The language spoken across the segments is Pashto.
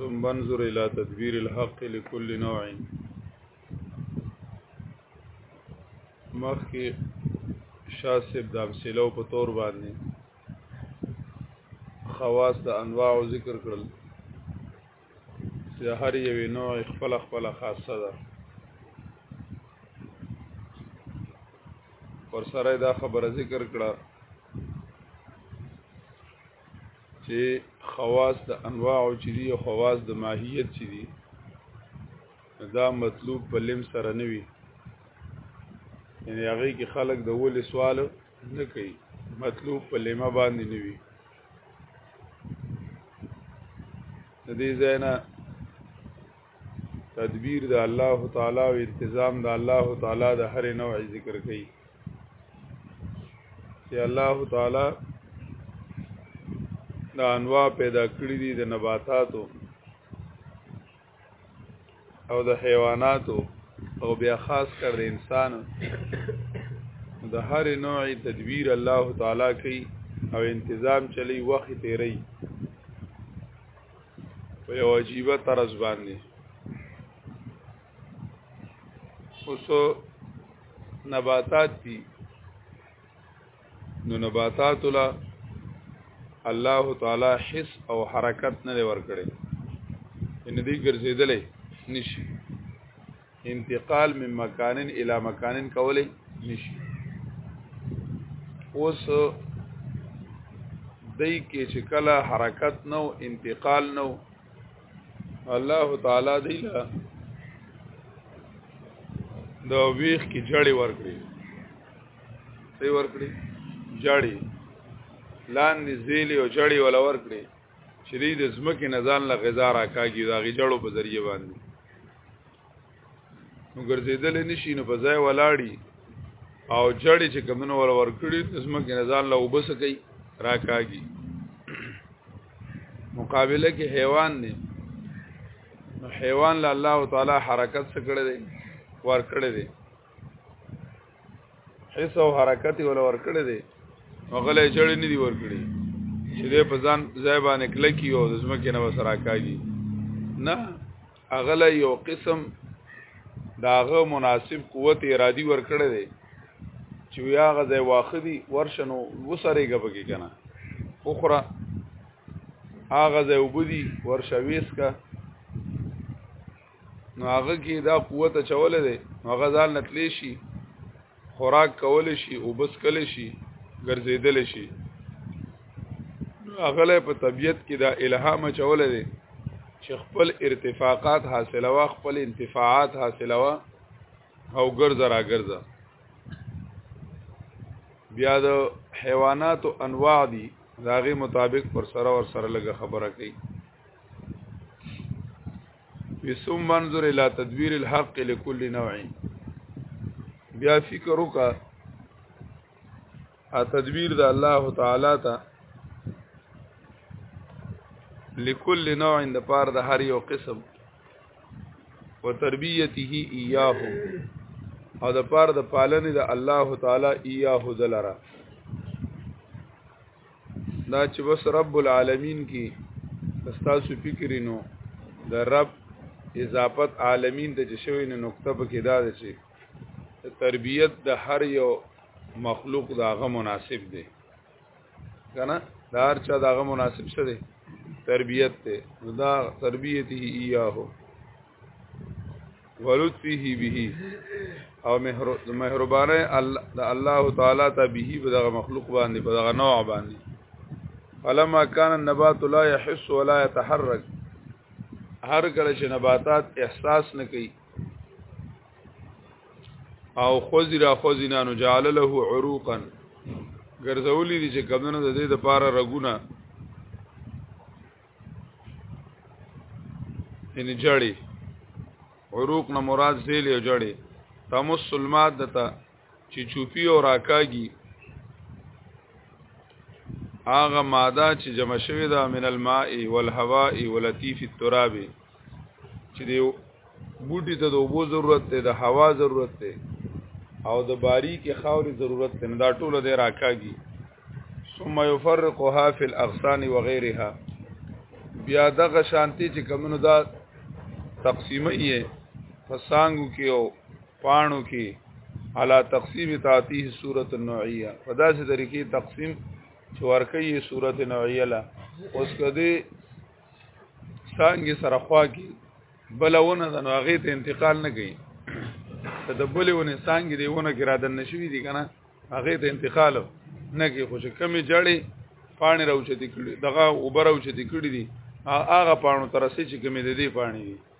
ثم انظر الى تدبير الحق لكل نوع مخکې شاسب د امثله په تور باندې خواص د انواع ذکر کړل چې هر یوې نوع خپل خپل خاصه ده پر سره دا خبره ذکر کړه چې خواص د انواع او چې دي او خواص د ماهیت چې دي دا مطلوب په لم سره نه وي یعنی هغه کې خلک د ولې سوال نه کوي مطلوب په لمه باندې نه وي د دې زینا تدبیر د الله تعالی او التزام د الله تعالی د هر نوع ذکر کوي چې الله تعالی دا انواع پیدا کړی دي د نباتاتو او د حیواناتو او بیا خاص کر د انسان د هر نوع تدبیر الله تعالی کوي او انتظام چلی وخت تیری په یو عجیب طرز باندې اوس نباتات دي نو نباتات لا الله تعالی حس او حرکت نه ور کړی ان دې ګرځیدلې نشي انتقال من مکانن الی مکانن کولې نشي اوس دای کې چې کله حرکت نو انتقال نو الله تعالی دی لا د ویخ کی جړې ورکړي سی ورکړي جړی لاندې زیلی او جړی ولا ورکړي چې دې د زمکه نزان له غذا راکاږي دا غي جړو په ذریعہ باندې نو ګرځیدل نشي نو په ځای ولاړی او جړی چې کمنو ور ورکړي د زمکه نزان له وبس کوي راکاږي مقابله کې حیوان دی نو حیوان له الله تعالی حرکت څخه کړی دی ور کړی دی حس او حرکت ول ورکړي دي مغلې چړې نه دي ورکړي چې دې په ځان ځای باندې کلکی او د زمکه نه وسره کاږي نه اغله یو قسم داغه مناسب قوت ارادي ورکړي دي چې یا غځه واخدي ورشنو وسره غبګي کنه اخرى هغه ځای وبدي ورشويس کا نو هغه کې دا قوت چول دی هغه ځان نتلی شي خوراک کول شي او بس کول شي ګرځیدل شي هغه له په طبیعت کې دا الهام چول دی چې خپل ارتفاقات حاصله وا خپل انتفاعات حاصله وا او ګرځا را ګرځا بیا د حیوانات او انواع دي داغه مطابق پر سره ور سره لګه خبره کوي وی ثم منظر الى تدبیر الحق لكل نوع بیا فکر وکا ا تدبیر د الله تعالی ته لكل نوع د پار د هر یو قسم وتربیته ایاه او د پار د پالنې د الله تعالی ایاه ذلرا دا چې بس رب العالمین کې تاسو فکر نو د رب اضافت عالمین ته چې شوی نو نقطه په کې دا ده چې تربیت د هر یو مخلوق داغه مناسب دی کنه دا هر چا داغه مناسب څه دی تربیت ته دا تربیته ایاهو ولطفه به او مهربانه د الله تعالی ته به په دغه مخلوق باندې په دغه نوع باندې فلما كان النبات لا يحس ولا يتحرك هر کله چې نباتات احساس نه کوي او خوځي را خوځي نه نو جعل له عروقا ګرځولې دي چې کمنو د دې د پاره رګونه ان جړی عروق نه مراد زیل او جړی تمس المات دتا چې چوپی او راکاږي هغه ماده چې جمع شوی ده من الماء والهواء ولطيف التراب چې دیو بوټي ته د اوبو ضرورت دی د هوا ضرورت دی او د باریکې خاورې ضرورت دی دا ټول دی راکاږي ثم يفرقها في الاغصان وغيرها بیا دغه شانتی چې کمنو دا تقسیمه یې فسانګو کې او پانو کې علا تقسیم تعتیه صورت النوعیه په داسې طریقې تقسیم چې ورکه یې صورت نوعیه لا اوس کدی څنګه سره خوا کې بلونه د نوغې ته انتقال نه کوي ته د بلونه څنګه دیونه کې را دن نشوي دي کنه هغه ته انتقال نه کوي خو چې کمی جړې پانی راوچتې کړي دغه اوبر راوچتې کړي دي هغه پانو ترسي چې کمی د دې پانی دي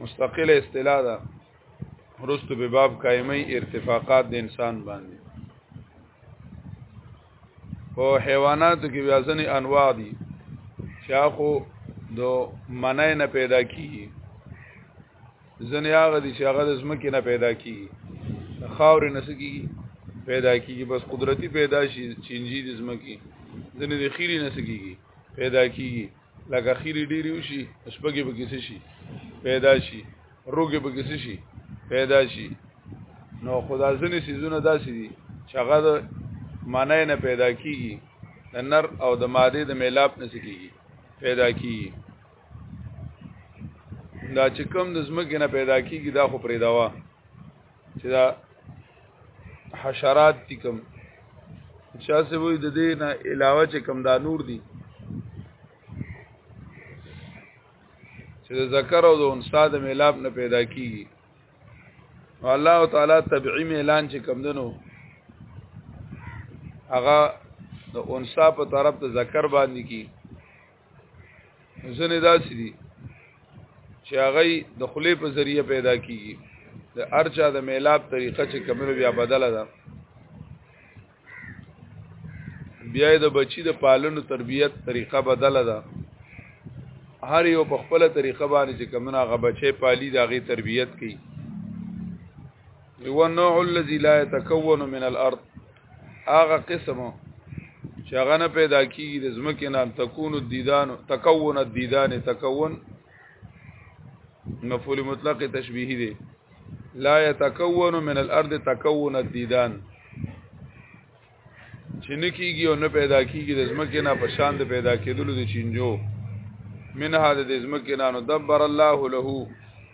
مستقله اصطلاح ده رستو به باب قائمي ارتفاقات د انسان باندې په حیواناتو کې بیا ځنې انواع دي چې هغه د منای نه پیدا کیږي ځنې هغه دي چې هغه د زمکې نه پیدا کیږي خاورې نه سکیږي پیدا کیږي بس قدرتی پیدا شي چینجی د زمکې ځنې د خیری نه سکیږي پیدا کیږي لکه خیری ډیری وشي شپږې به کیسه شي پیدا شي روګې به کیسه شي پیدا شي نو خدا ځنې سيزونه داسې دي چې هغه د معنی نه پیدا کیږي د نر او د ماده د میلاپ نه کیږي پیدا کیږي دا چې کم د زمکه نه پیدا کیږي دا خو پرې داوا چې دا حشرات دي کوم شاه سي وي د دې نه علاوه چې کوم دا نور دي چې د ذکر او د انثى د میلاب نه پیدا کیږي الله تعالی طبيعي میلان چې کوم دنو هغه د انثى په طرف د ذکر باندې کی ځنه داسې دي چې هغه د خلې په ذریعہ پیدا کیږي د ارچا د میلاب طریقه چې کمنو بیا بدله ده بیا د بچی د پالنو تربیت طریقه بدله ده هر یو په خپل طریقه باندې چې کمنو هغه بچي پالي د هغه تربیت کوي هو النوع الذي لا يتكون من الارض هغه قسم چې هغه نه پیدا کیږي د زمکه نام تکون الدیدان تکون الدیدان تکون مفعول مطلق تشبیهی دی لا يتكون من الارض تكون الديدان چې نه کیږي او نه پیدا کیږي د زمکه نه په شان د پیدا کېدلو د چینجو منها د زمکه نه نو دبر الله له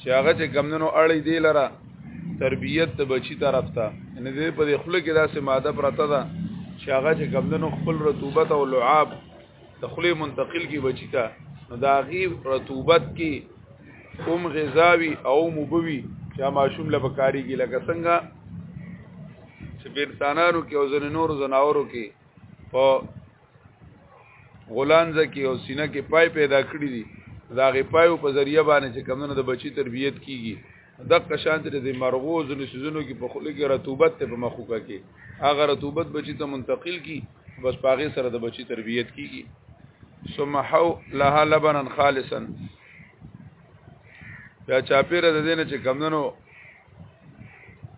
چې هغه چې کمندونو اړې دی لره تربیت د بچی طرف ته ان دې په دې خله کې داسې ماده پرته ده چې هغه چې کمندونو خپل رطوبت او لعاب د خله منتقل کی بچی ته نو دا غي رطوبت کې اوم غذاوي او مبوي چې ماشوم له بکاری کې لکه څنګه چې په انسانانو کې او زنورو زناورو کې په غولانځ کې او سینه کې پای پیدا کړی دي دا غي پایو په ذریعہ باندې چې کمونه د بچی تربیت کیږي دغه شان تر دې مرغو ځنې سيزونو کې په خله کې رطوبت ته په مخوکه کې هغه رطوبت بچی ته منتقل کی بس پاغه سره د بچی تربیت کیږي ثم حو لها لبنا خالصا بیا چاپیره د دینه چې کمندنو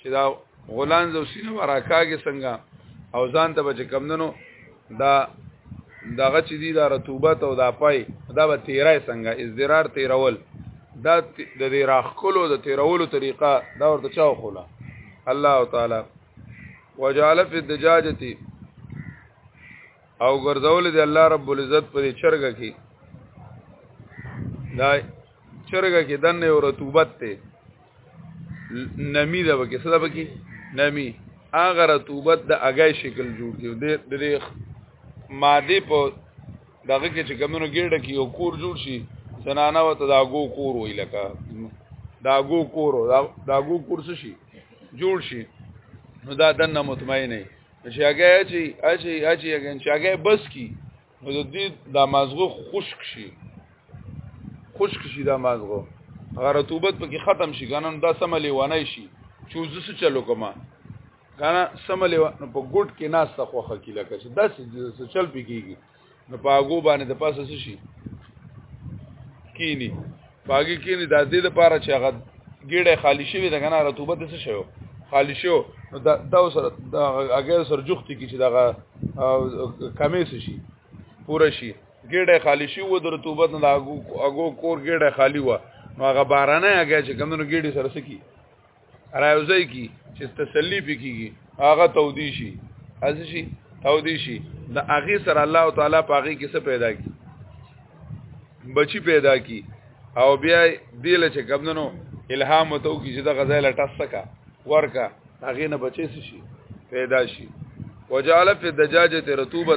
چې دا غولان زو سینه وراکاږي څنګه او ځان ته بچ کمندنو دا دغه چې دی دا رطوبت او دا پای دا به تیرای څنګه ازدرار تیرول دا د دې راخکلو د تیرولو طریقه دا ورته چا وخوله الله تعالی وجعل فی الدجاجتی او ګرځول دی الله رب العزت پر چرګه کې دا چرګه کې دنه او رطوبت ته نمی دا بکی صدا بکی نمی آغا رتوبت دا اگای شکل جوړ کیو د دې ماده په دغه کې چې کمونو ګډه کې یو کور جوړ شي زنانه وته دا ګو کور وی لکه دا ګو کور دا ګو کور څه شي جوړ شي نو دا دنه مطمئن نه چې هغه چې اچي اچي هغه چې هغه بس کی نو د دې د مازغو خشک شي خشک شي د مازغو هغه رطوبت پکې ختم شي کنه دا سم لیوانه شي چوز څه چلو کما کنه سم لیوانه په ګډ کې ناس ته خوخه کی لکه چې داسې څه چل پکېږي نو په هغه باندې د پاسه شي کینی باګی کې نه د دې لپاره چې هغه ګډه خالی شوی د غنا رطوبت څه شوی خالی شو نو دا دا سره اگر سر جوختی کی چې دغه کمې شي پوره شي ګډه خالی شي و د رطوبت نه اګو کور ګډه خالی و نو هغه بارانه هغه چې کمنو ګډي سره سکی راوځي کی چې تسلی پکېږي هغه تودی شي ازي شي تودی شي د هغه سره الله تعالی په هغه کې څه پیدا کی بچی پیدا کی او بیا دیل چې کمندنو الهام وتو کی چې د غزل ټسکا ورکا هغه نه بچی شي پیدا شي وجعل فی الدجاجه رطوبه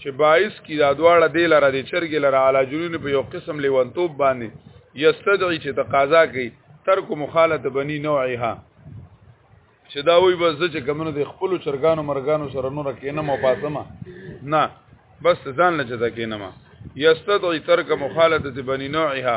چې باعث کی دا دواړه دی لره د چرګ لره علا جنون په یو قسم لیونتوب باندې یستدعي چې تقاضا کوي ترک مخالفت بنی نوعها چې دا وی بس چې کمنو د خپل چرګانو مرګانو سره نور کینم او پاتمه نه بس ځان لچته کینم یستدعي ترک مخالفت بنی نوعها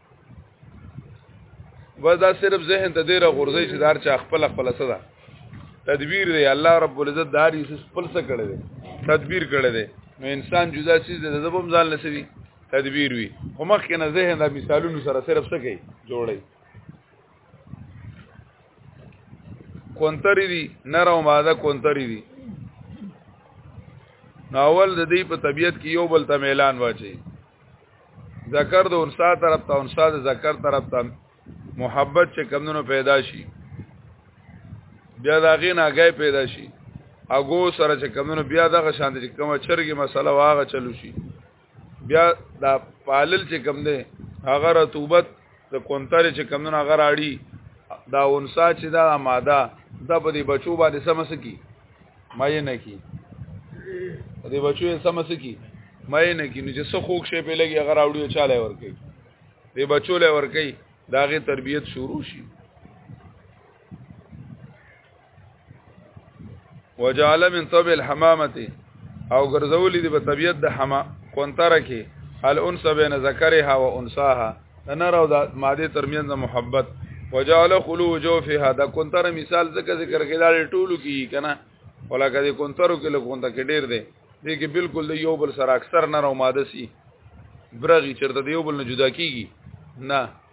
بس دا صرف ذهن ته ډیره غورځي چې دار چا خپل خپل صدا تدبیر دی الله رب العزت دار یې خپل څه کړی دی تدبیر کړی دی نو انسان جدا چیز دی د زبم ځان لسوي تدبیر وي خو مخکې نه ذهن د مثالونو سره صرف څه کوي جوړي کونتری دي نرم ماده کونتری دي ناول د دې په طبیعت کې یو بل ته اعلان واچي ذکر د انسا طرف ته انسا د ذکر طرف ته محبت چې کمونو پیدا شي بیا دا غي ناګای پیدا شي اګو سره چې کمونو بیا دغه شان چې کوم چرګي مسله واغه چلو شي بیا دا پالل چې کم دی هغه رطوبت د کونتر چې کمونه غر اړي دا ونسا چې دا ماده دا په دې بچو باندې سمس کی مې نه کی دې بچو یې سمس کی مې نه کی نو چې څو خوښ شي په لګي غر اړي چاله ور کوي دې بچو له ور کوي داغه تربيت شروع شي وجعل من طبع الحمامه او ګرځولې دی په طبيعت د حما کونتره کې الانثى بين ذکرها وانثاها نر او د ماده ترمنځ محبت وجعل خلو جوفها د کونتره مثال ذکر ذکر کې دا ټولو کې کنه ولکه د کونترو کې لګونته کې ډیر دی دې کې بالکل د یو بل سره اکثر نر او ماده سي برغي چرته د یو بل نه جدا کیږي نه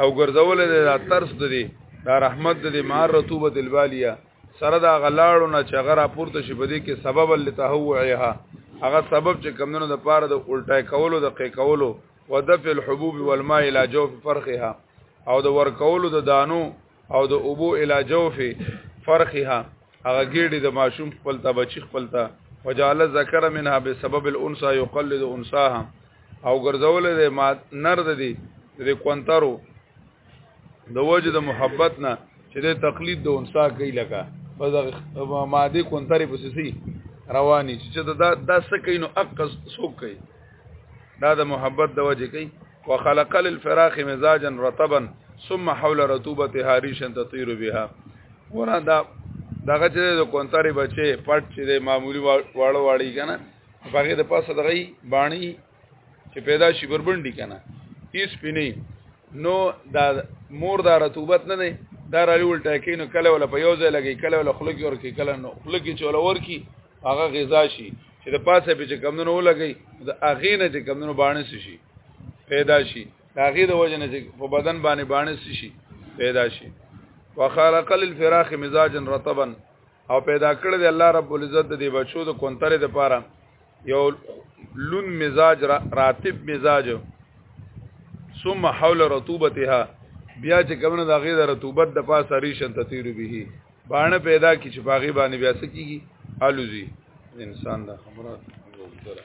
او ګرځول د ترس د دې د رحمت د دې مار رطوبت البالیا سره دا غلاړو نه چې غره پورته شي بده کې سبب لتهوعها هغه سبب چې کمونو د پاره د الټای کولو د قې کولو ودفع الحبوب والماء الى جوف فرخها او د ور کولو د دانو او د اوبو الی جوف فرخها هغه ګیډي د ماشوم خپل ته بچی خپل ته وجعل ذکر منها بسبب الانثى يقلد انثاها او ګرځول د ما نر د دي د کونترو د وجه د محبت نه چې د تقلید د انسا کوي لکه په دغه ماده کونترې په سسی رواني چې دا دا سکه نو اقص سوک کوي دا د محبت د وجه کوي وخلق للفراخ مزاجا رطبا ثم حول رطوبتها ريشا تطير بها ورا دا دغه چې د کونتاري بچي پټ چې د معمولی واړو واړی کنه هغه د پاسه دغه باڼي چې پیدا شي بربندي کنه هیڅ پینې نو دا مور دا رطوبت نه دی دا رالی ولټه کینو کله ولا په یو ځای لګي کله ولا خلک ورکی کله نو خلک چې ولا ورکی هغه غذا شي چې د پاسه به چې کمونو ولګي د اغې نه چې کمونو باندې شي پیدا شي د اغې د وجه نه چې په بدن باندې باندې شي پیدا شي وخلق للفراخ مزاجا رطبا او پیدا کړل دی الله رب العزت د بچو د کونتره د پاره یو لون مزاج راتب مزاج ثم حول رطوبتها بیا چې کمنه د غیر رطوبت د پاسه ریشن تطیر به باندې پیدا کی چې باغی باندې بیا سکیږي الوزی انسان دا خبره وګوره